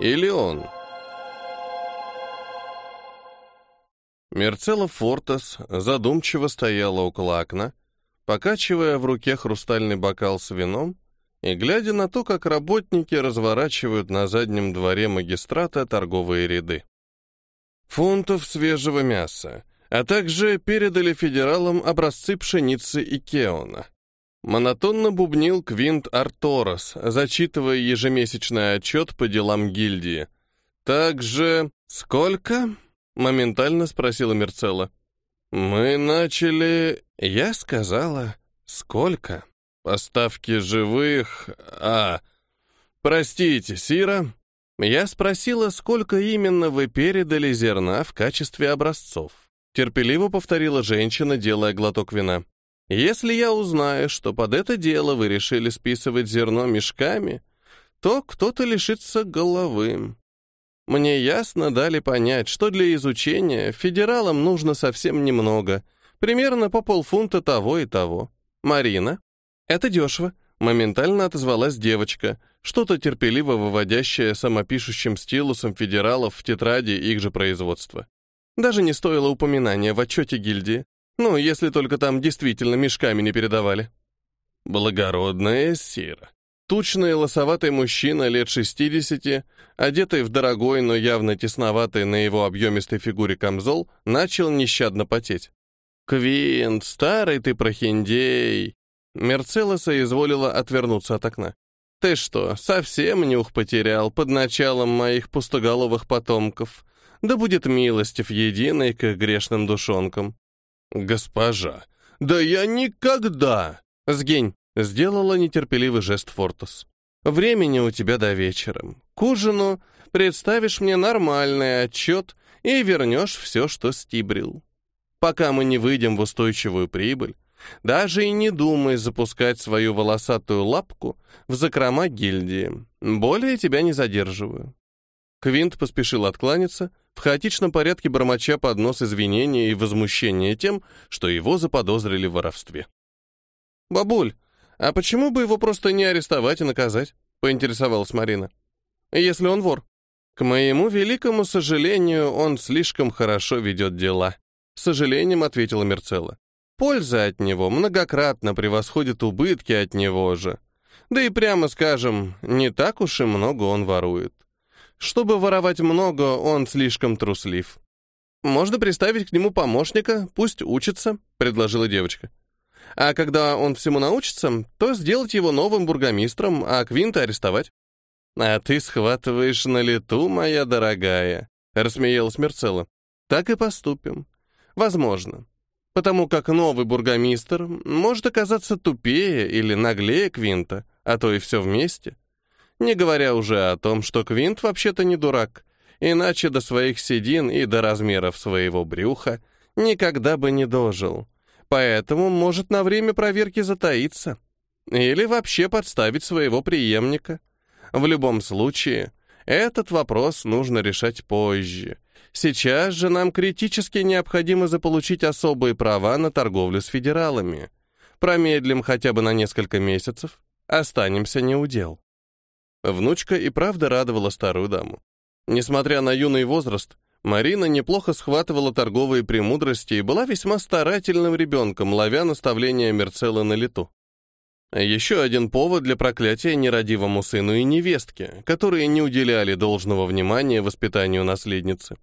Или он? Мерцела Фортес задумчиво стояла около окна, покачивая в руке хрустальный бокал с вином и глядя на то, как работники разворачивают на заднем дворе магистрата торговые ряды. Фунтов свежего мяса, а также передали федералам образцы пшеницы и кеона. Монотонно бубнил Квинт Арторос, зачитывая ежемесячный отчет по делам гильдии. «Также... сколько?» — моментально спросила Мерцелла. «Мы начали...» Я сказала, «Сколько?» «Поставки живых... А... Простите, Сира». Я спросила, сколько именно вы передали зерна в качестве образцов. Терпеливо повторила женщина, делая глоток вина. Если я узнаю, что под это дело вы решили списывать зерно мешками, то кто-то лишится головы. Мне ясно дали понять, что для изучения федералам нужно совсем немного, примерно по полфунта того и того. Марина? Это дешево, моментально отозвалась девочка, что-то терпеливо выводящее самопишущим стилусом федералов в тетради их же производства. Даже не стоило упоминания в отчете гильдии. Ну, если только там действительно мешками не передавали. Благородная сира. Тучный лосоватый мужчина лет 60, одетый в дорогой, но явно тесноватый на его объемистой фигуре камзол, начал нещадно потеть. «Квинт, старый ты прохиндей!» Мерцелла соизволила отвернуться от окна. «Ты что, совсем нюх потерял под началом моих пустоголовых потомков? Да будет милостив единый к грешным душонкам!» «Госпожа, да я никогда!» «Сгинь!» Сделала нетерпеливый жест Фортус. «Времени у тебя до вечера. К ужину представишь мне нормальный отчет и вернешь все, что стибрил. Пока мы не выйдем в устойчивую прибыль, даже и не думай запускать свою волосатую лапку в закрома гильдии. Более тебя не задерживаю». Квинт поспешил откланяться, в хаотичном порядке бормоча под нос извинения и возмущения тем, что его заподозрили в воровстве. «Бабуль, «А почему бы его просто не арестовать и наказать?» — поинтересовалась Марина. «Если он вор». «К моему великому сожалению, он слишком хорошо ведет дела», — с сожалением ответила Мерцелла. «Польза от него многократно превосходит убытки от него же. Да и прямо скажем, не так уж и много он ворует. Чтобы воровать много, он слишком труслив». «Можно приставить к нему помощника, пусть учится», — предложила девочка. А когда он всему научится, то сделать его новым бургомистром, а Квинта арестовать. «А ты схватываешь на лету, моя дорогая», — рассмеялась Мерцелла. «Так и поступим. Возможно. Потому как новый бургомистр может оказаться тупее или наглее Квинта, а то и все вместе. Не говоря уже о том, что Квинт вообще-то не дурак, иначе до своих седин и до размеров своего брюха никогда бы не дожил поэтому может на время проверки затаиться. Или вообще подставить своего преемника. В любом случае, этот вопрос нужно решать позже. Сейчас же нам критически необходимо заполучить особые права на торговлю с федералами. Промедлим хотя бы на несколько месяцев, останемся не у дел. Внучка и правда радовала старую даму. Несмотря на юный возраст, Марина неплохо схватывала торговые премудрости и была весьма старательным ребенком, ловя наставления Мерцелла на лету. Еще один повод для проклятия нерадивому сыну и невестке, которые не уделяли должного внимания воспитанию наследницы.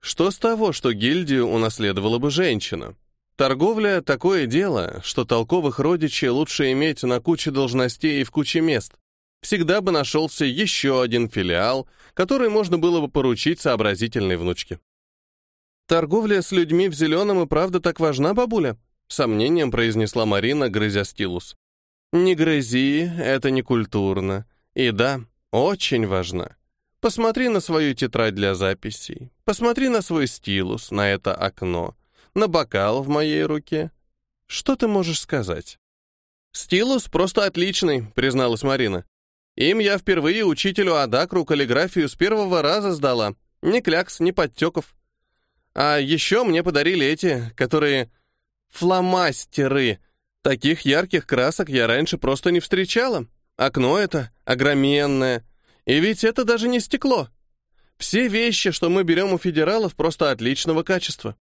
Что с того, что гильдию унаследовала бы женщина? Торговля — такое дело, что толковых родичей лучше иметь на куче должностей и в куче мест всегда бы нашелся еще один филиал, который можно было бы поручить сообразительной внучке. «Торговля с людьми в зеленом и правда так важна, бабуля?» сомнением произнесла Марина, грызя стилус. «Не грызи, это не культурно. И да, очень важна. Посмотри на свою тетрадь для записей. Посмотри на свой стилус, на это окно, на бокал в моей руке. Что ты можешь сказать?» «Стилус просто отличный», — призналась Марина. Им я впервые учителю Адакру каллиграфию с первого раза сдала. Ни клякс, ни подтеков. А еще мне подарили эти, которые... Фломастеры. Таких ярких красок я раньше просто не встречала. Окно это огроменное. И ведь это даже не стекло. Все вещи, что мы берем у федералов, просто отличного качества.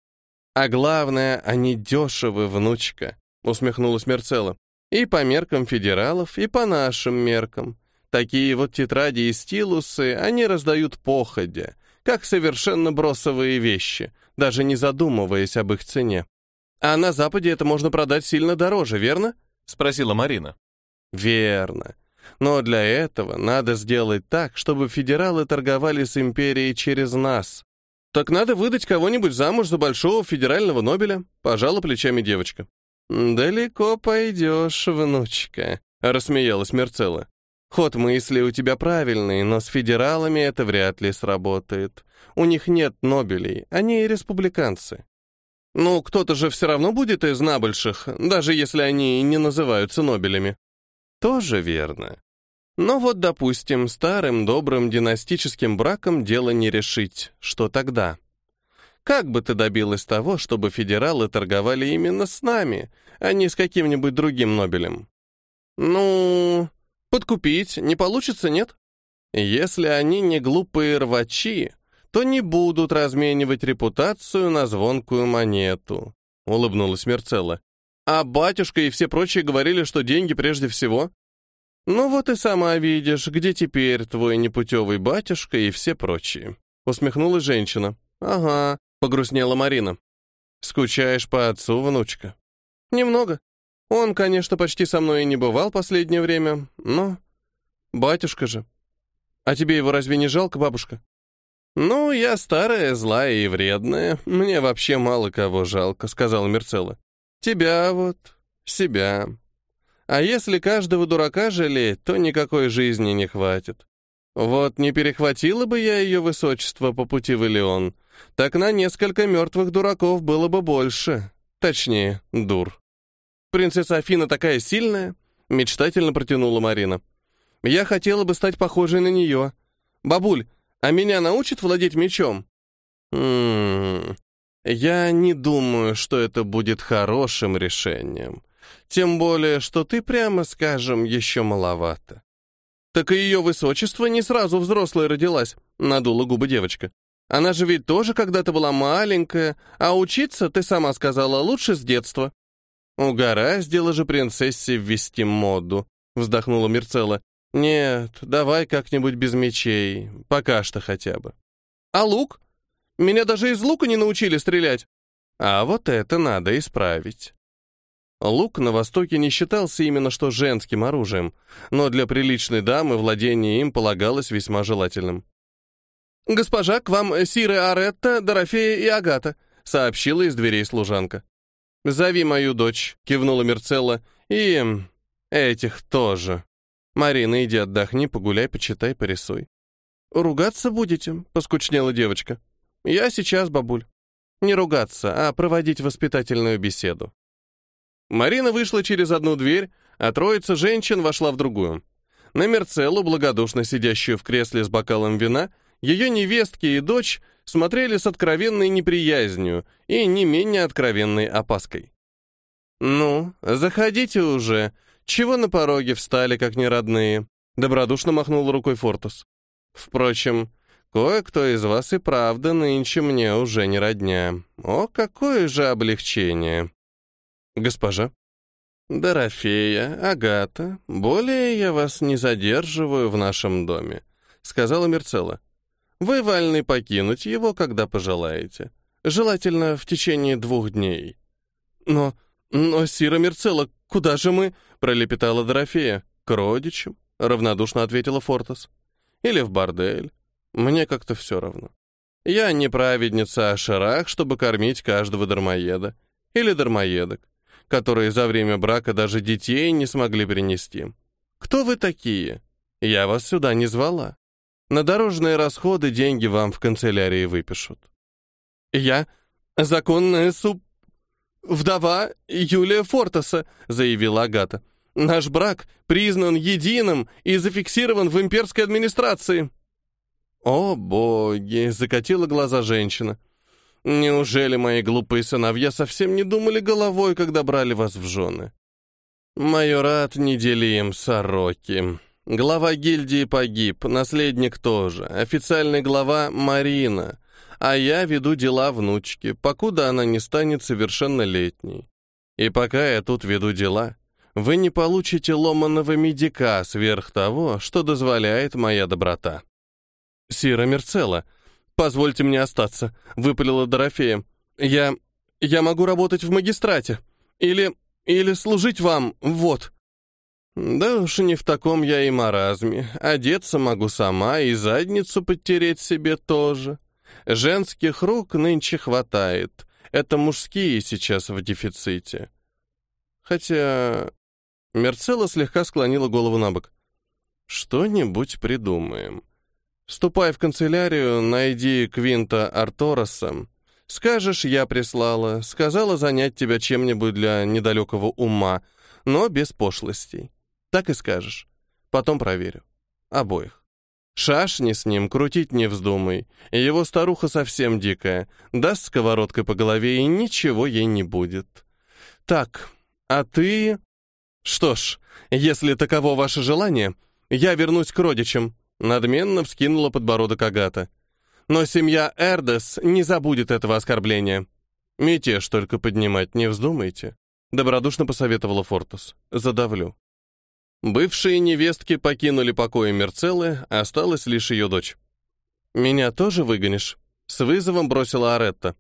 А главное, они дешевы, внучка, усмехнулась Мерцелла. И по меркам федералов, и по нашим меркам. Такие вот тетради и стилусы они раздают походя, как совершенно бросовые вещи, даже не задумываясь об их цене. А на Западе это можно продать сильно дороже, верно? Спросила Марина. Верно. Но для этого надо сделать так, чтобы федералы торговали с империей через нас. Так надо выдать кого-нибудь замуж за большого федерального Нобеля, пожала плечами девочка. «Далеко пойдешь, внучка», — рассмеялась Мерцелла. «Ход мысли у тебя правильный, но с федералами это вряд ли сработает. У них нет Нобелей, они республиканцы. Ну, кто-то же все равно будет из набольших, даже если они не называются Нобелями». «Тоже верно. Но вот, допустим, старым добрым династическим браком дело не решить. Что тогда?» Как бы ты добилась того, чтобы федералы торговали именно с нами, а не с каким-нибудь другим Нобелем? Ну, подкупить не получится, нет? Если они не глупые рвачи, то не будут разменивать репутацию на звонкую монету, улыбнулась Мерцелла. А батюшка и все прочие говорили, что деньги прежде всего. Ну вот и сама видишь, где теперь твой непутевый батюшка и все прочие. Усмехнулась женщина. Ага, Погрустнела Марина. «Скучаешь по отцу, внучка?» «Немного. Он, конечно, почти со мной и не бывал последнее время, но... Батюшка же. А тебе его разве не жалко, бабушка?» «Ну, я старая, злая и вредная. Мне вообще мало кого жалко», — сказала Мерцелла. «Тебя вот, себя. А если каждого дурака жалеть, то никакой жизни не хватит. Вот не перехватила бы я ее высочество по пути в Илеон, так на несколько мертвых дураков было бы больше. Точнее, дур. Принцесса Афина такая сильная, мечтательно протянула Марина. Я хотела бы стать похожей на нее. Бабуль, а меня научат владеть мечом? М я не думаю, что это будет хорошим решением. Тем более, что ты, прямо скажем, еще маловато. «Так и ее высочество не сразу взрослой родилась», — надула губы девочка. «Она же ведь тоже когда-то была маленькая, а учиться, ты сама сказала, лучше с детства». «Угораздило же принцессе ввести моду», — вздохнула Мерцелла. «Нет, давай как-нибудь без мечей, пока что хотя бы». «А лук? Меня даже из лука не научили стрелять». «А вот это надо исправить». Лук на Востоке не считался именно что женским оружием, но для приличной дамы владение им полагалось весьма желательным. «Госпожа, к вам Сиры Аретта, Дорофея и Агата», сообщила из дверей служанка. «Зови мою дочь», — кивнула Мерцелла, — «и... этих тоже. Марина, иди отдохни, погуляй, почитай, порисуй». «Ругаться будете?» — поскучнела девочка. «Я сейчас, бабуль. Не ругаться, а проводить воспитательную беседу». Марина вышла через одну дверь, а троица женщин вошла в другую. На Мерцеллу, благодушно сидящую в кресле с бокалом вина, ее невестки и дочь смотрели с откровенной неприязнью и не менее откровенной опаской. «Ну, заходите уже. Чего на пороге встали, как неродные?» Добродушно махнул рукой Фортус. «Впрочем, кое-кто из вас и правда нынче мне уже не родня. О, какое же облегчение!» «Госпожа?» «Дорофея, Агата, более я вас не задерживаю в нашем доме», — сказала Мерцелла. «Вы вольны покинуть его, когда пожелаете. Желательно в течение двух дней». «Но... но, Сира Мерцелла, куда же мы?» — пролепетала Дорофея. «К родичам», — равнодушно ответила Фортас. «Или в бордель. Мне как-то все равно. Я не праведница о шарах, чтобы кормить каждого дармоеда. Или дармоедок которые за время брака даже детей не смогли принести. Кто вы такие? Я вас сюда не звала. На дорожные расходы деньги вам в канцелярии выпишут. Я законная суп... вдова Юлия Фортеса, заявила Агата. Наш брак признан единым и зафиксирован в имперской администрации. О, боги, закатила глаза женщина. Неужели мои глупые сыновья совсем не думали головой, когда брали вас в жены? Майорат неделим сороки. Глава гильдии погиб, наследник тоже, официальный глава Марина, а я веду дела внучки, покуда она не станет совершеннолетней. И пока я тут веду дела, вы не получите ломаного медика сверх того, что дозволяет моя доброта. Сира Мерцелла, позвольте мне остаться, выпалила Дорофея. Я... я могу работать в магистрате. Или... или служить вам, вот. Да уж не в таком я и маразме. Одеться могу сама и задницу подтереть себе тоже. Женских рук нынче хватает. Это мужские сейчас в дефиците. Хотя... Мерцелла слегка склонила голову на бок. Что-нибудь придумаем. Ступай в канцелярию, найди Квинта Артороса. Скажешь, я прислала, сказала занять тебя чем-нибудь для недалекого ума, но без пошлостей. Так и скажешь. Потом проверю. Обоих. Шашни с ним крутить не вздумай. Его старуха совсем дикая. Даст сковородкой по голове, и ничего ей не будет. Так, а ты... Что ж, если таково ваше желание, я вернусь к родичам. Надменно вскинула подбородок Агата. Но семья Эрдес не забудет этого оскорбления. Мятеж только поднимать не вздумайте. Добродушно посоветовала Фортус. Задавлю. Бывшие невестки покинули покои Мерцеллы, осталась лишь ее дочь. «Меня тоже выгонишь?» — с вызовом бросила Аретта.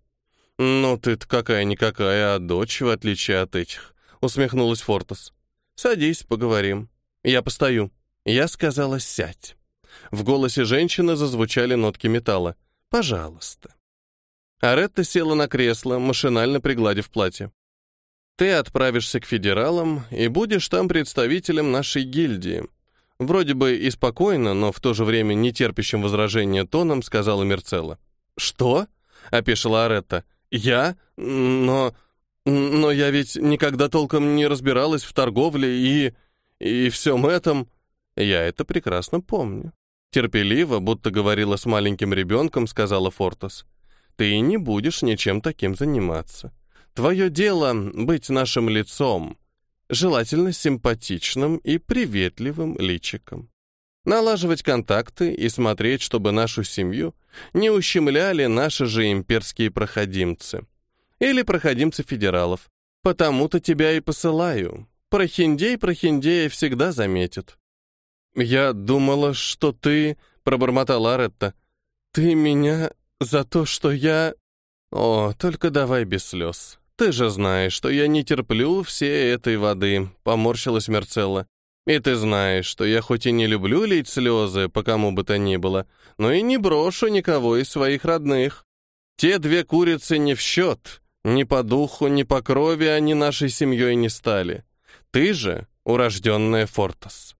«Ну ты-то какая-никакая, а дочь, в отличие от этих», — усмехнулась Фортус. «Садись, поговорим. Я постою». Я сказала «сядь». В голосе женщины зазвучали нотки металла. «Пожалуйста». Аретта села на кресло, машинально пригладив платье. Ты отправишься к федералам и будешь там представителем нашей гильдии. Вроде бы и спокойно, но в то же время не терпящим возражения тоном сказала Мерцелла. «Что?» — опешила Аретта. «Я? Но... но я ведь никогда толком не разбиралась в торговле и... и всем этом...» «Я это прекрасно помню». Терпеливо, будто говорила с маленьким ребенком, сказала Фортас. «Ты не будешь ничем таким заниматься. Твое дело — быть нашим лицом, желательно симпатичным и приветливым личиком. Налаживать контакты и смотреть, чтобы нашу семью не ущемляли наши же имперские проходимцы. Или проходимцы федералов. Потому-то тебя и посылаю. Прохиндей прохиндея всегда заметит. «Я думала, что ты...» — пробормотала Аретта. «Ты меня за то, что я...» «О, только давай без слез. «Ты же знаешь, что я не терплю всей этой воды», — поморщилась Мерцелла. «И ты знаешь, что я хоть и не люблю лить слезы по кому бы то ни было, но и не брошу никого из своих родных. Те две курицы не в счет, ни по духу, ни по крови они нашей семьей не стали. Ты же урожденная Фортас.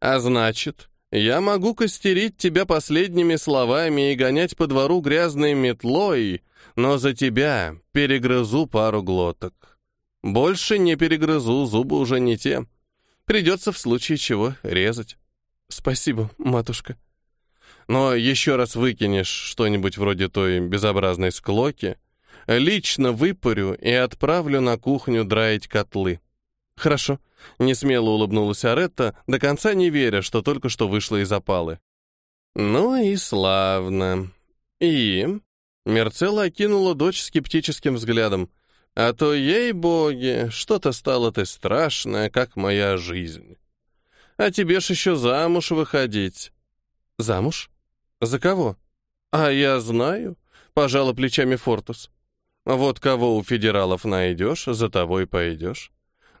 А значит, я могу костерить тебя последними словами и гонять по двору грязной метлой, но за тебя перегрызу пару глоток. Больше не перегрызу, зубы уже не те. Придется в случае чего резать. Спасибо, матушка. Но еще раз выкинешь что-нибудь вроде той безобразной склоки, лично выпарю и отправлю на кухню драить котлы. Хорошо. Несмело улыбнулась Аретта, до конца не веря, что только что вышла из опалы. Ну и славно. И Мерцелла окинула дочь скептическим взглядом. «А то, ей-боги, что-то стало ты страшное, как моя жизнь. А тебе ж еще замуж выходить». «Замуж? За кого?» «А я знаю», — пожала плечами Фортус. «Вот кого у федералов найдешь, за того и пойдешь.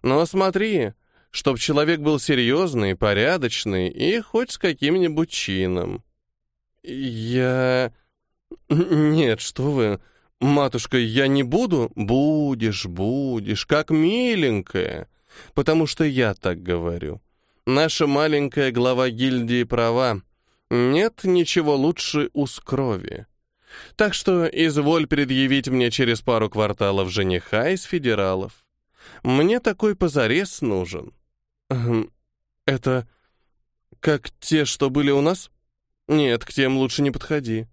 Но смотри, чтоб человек был серьезный, порядочный и хоть с каким-нибудь чином». «Я...» «Нет, что вы, матушка, я не буду?» «Будешь, будешь, как миленькая, потому что я так говорю. Наша маленькая глава гильдии права. Нет ничего лучше уз крови. Так что изволь предъявить мне через пару кварталов жениха из федералов. Мне такой позарез нужен». «Это как те, что были у нас?» «Нет, к тем лучше не подходи.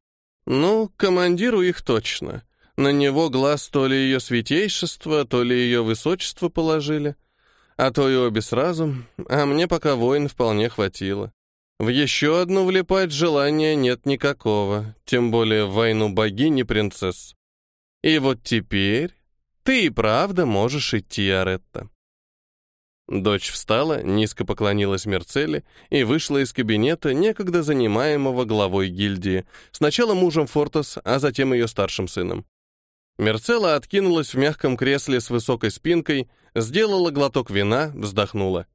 Ну, командиру их точно. На него глаз то ли ее святейшество, то ли ее высочество положили, а то и обе сразу, а мне пока воин вполне хватило. В еще одну влипать желания нет никакого, тем более в войну богини принцесс. И вот теперь ты и правда можешь идти, Аретта. Дочь встала, низко поклонилась Мерцеле и вышла из кабинета, некогда занимаемого главой гильдии, сначала мужем Фортас, а затем ее старшим сыном. Мерцела откинулась в мягком кресле с высокой спинкой, сделала глоток вина, вздохнула.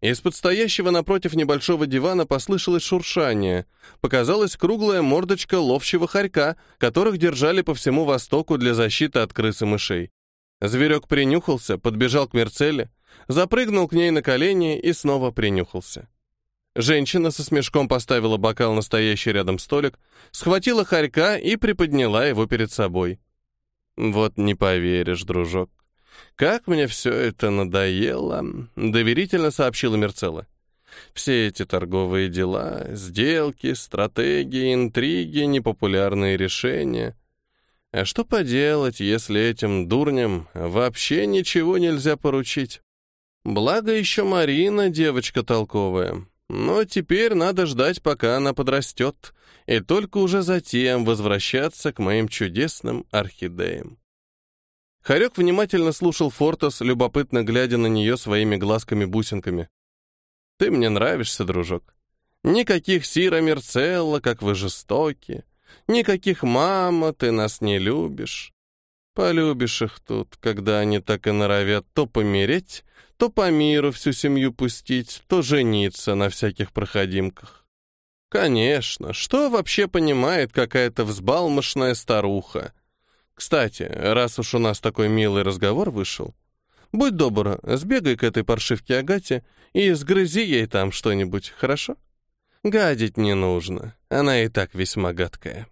Из-под стоящего напротив небольшого дивана послышалось шуршание. Показалась круглая мордочка ловчего хорька, которых держали по всему востоку для защиты от крыс и мышей. Зверек принюхался, подбежал к Мерцеле, запрыгнул к ней на колени и снова принюхался. Женщина со смешком поставила бокал на стоящий рядом столик, схватила хорька и приподняла его перед собой. «Вот не поверишь, дружок. Как мне все это надоело», — доверительно сообщила Мерцела. «Все эти торговые дела, сделки, стратегии, интриги, непопулярные решения. А что поделать, если этим дурням вообще ничего нельзя поручить?» Благо еще Марина девочка толковая. Но теперь надо ждать, пока она подрастет, и только уже затем возвращаться к моим чудесным орхидеям. Харек внимательно слушал Фортас, любопытно глядя на нее своими глазками-бусинками. «Ты мне нравишься, дружок. Никаких Сира Мерцелла, как вы жестоки. Никаких мама, ты нас не любишь. Полюбишь их тут, когда они так и норовят то помереть, то по миру всю семью пустить, то жениться на всяких проходимках. Конечно, что вообще понимает какая-то взбалмошная старуха? Кстати, раз уж у нас такой милый разговор вышел, будь добр, сбегай к этой паршивке Агате и сгрызи ей там что-нибудь, хорошо? Гадить не нужно, она и так весьма гадкая.